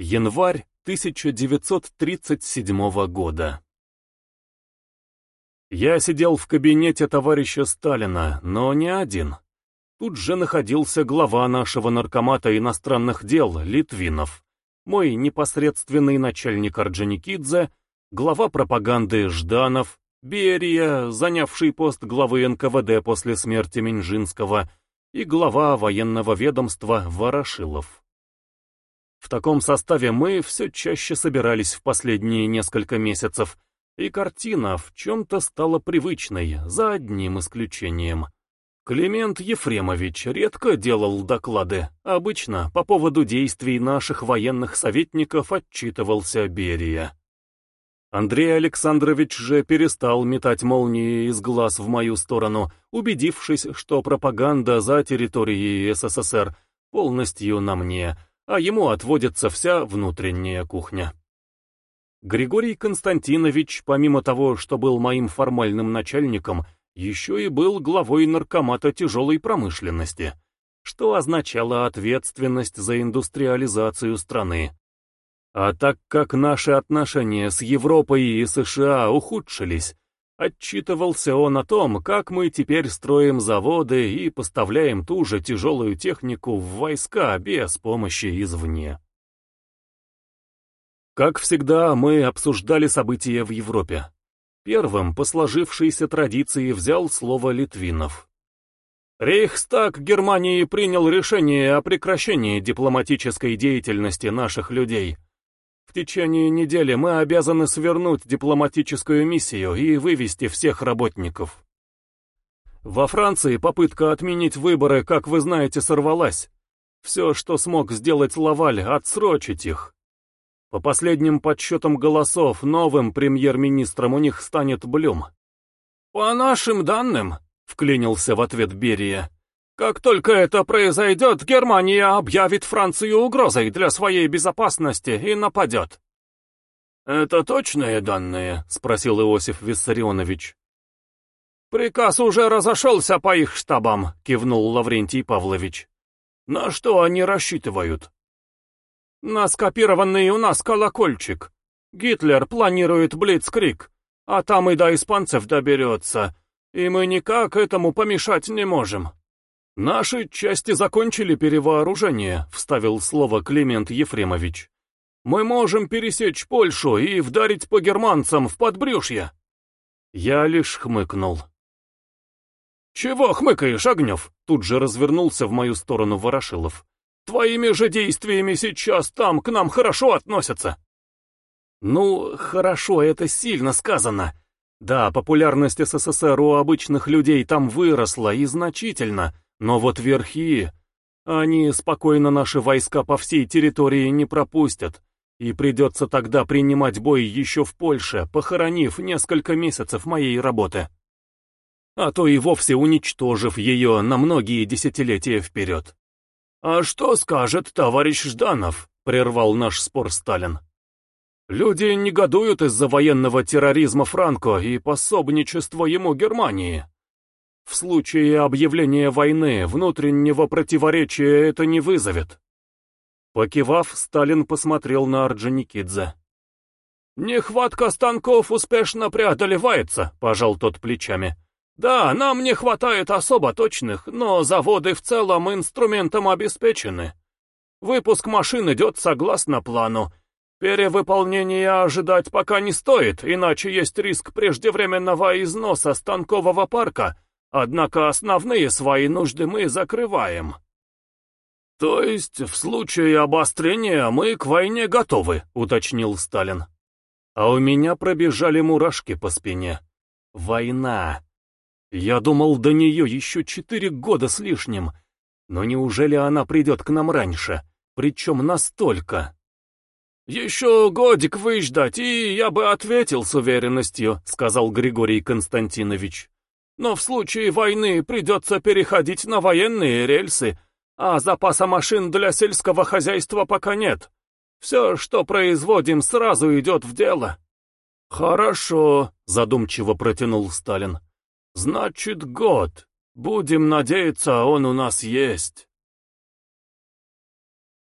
Январь 1937 года. Я сидел в кабинете товарища Сталина, но не один. Тут же находился глава нашего наркомата иностранных дел, Литвинов, мой непосредственный начальник Орджоникидзе, глава пропаганды Жданов, Берия, занявший пост главы НКВД после смерти Минжинского, и глава военного ведомства Ворошилов. В таком составе мы все чаще собирались в последние несколько месяцев, и картина в чем-то стала привычной, за одним исключением. Климент Ефремович редко делал доклады, обычно по поводу действий наших военных советников отчитывался Берия. Андрей Александрович же перестал метать молнии из глаз в мою сторону, убедившись, что пропаганда за территорией СССР полностью на мне, а ему отводится вся внутренняя кухня. Григорий Константинович, помимо того, что был моим формальным начальником, еще и был главой наркомата тяжелой промышленности, что означало ответственность за индустриализацию страны. А так как наши отношения с Европой и США ухудшились, Отчитывался он о том, как мы теперь строим заводы и поставляем ту же тяжелую технику в войска без помощи извне. Как всегда, мы обсуждали события в Европе. Первым по сложившейся традиции взял слово Литвинов. Рейхстаг Германии принял решение о прекращении дипломатической деятельности наших людей – в течение недели мы обязаны свернуть дипломатическую миссию и вывести всех работников. Во Франции попытка отменить выборы, как вы знаете, сорвалась. Все, что смог сделать Лаваль, отсрочить их. По последним подсчетам голосов, новым премьер-министром у них станет Блюм. «По нашим данным», — вклинился в ответ Берия, как только это произойдет, Германия объявит Францию угрозой для своей безопасности и нападет. «Это точные данные?» — спросил Иосиф Виссарионович. «Приказ уже разошелся по их штабам», — кивнул Лаврентий Павлович. «На что они рассчитывают?» «На скопированный у нас колокольчик. Гитлер планирует блицкрик, а там и до испанцев доберется, и мы никак этому помешать не можем». «Наши части закончили перевооружение», — вставил слово Климент Ефремович. «Мы можем пересечь Польшу и вдарить по германцам в подбрюшье». Я лишь хмыкнул. «Чего хмыкаешь, Огнев?» — тут же развернулся в мою сторону Ворошилов. «Твоими же действиями сейчас там к нам хорошо относятся». «Ну, хорошо, это сильно сказано. Да, популярность СССР у обычных людей там выросла и значительно». Но вот верхи... Они спокойно наши войска по всей территории не пропустят, и придется тогда принимать бой еще в Польше, похоронив несколько месяцев моей работы. А то и вовсе уничтожив ее на многие десятилетия вперед. «А что скажет товарищ Жданов?» — прервал наш спор Сталин. «Люди негодуют из-за военного терроризма Франко и пособничества ему Германии. В случае объявления войны внутреннего противоречия это не вызовет. Покивав, Сталин посмотрел на Орджоникидзе. «Нехватка станков успешно преодолевается», — пожал тот плечами. «Да, нам не хватает особо точных, но заводы в целом инструментом обеспечены. Выпуск машин идет согласно плану. Перевыполнения ожидать пока не стоит, иначе есть риск преждевременного износа станкового парка — Однако основные свои нужды мы закрываем. То есть, в случае обострения мы к войне готовы, уточнил Сталин. А у меня пробежали мурашки по спине. Война. Я думал, до нее еще четыре года с лишним. Но неужели она придет к нам раньше? Причем настолько? «Еще годик выждать, и я бы ответил с уверенностью», — сказал Григорий Константинович. Но в случае войны придется переходить на военные рельсы, а запаса машин для сельского хозяйства пока нет. Все, что производим, сразу идет в дело. Хорошо, задумчиво протянул Сталин. Значит, год. Будем надеяться, он у нас есть.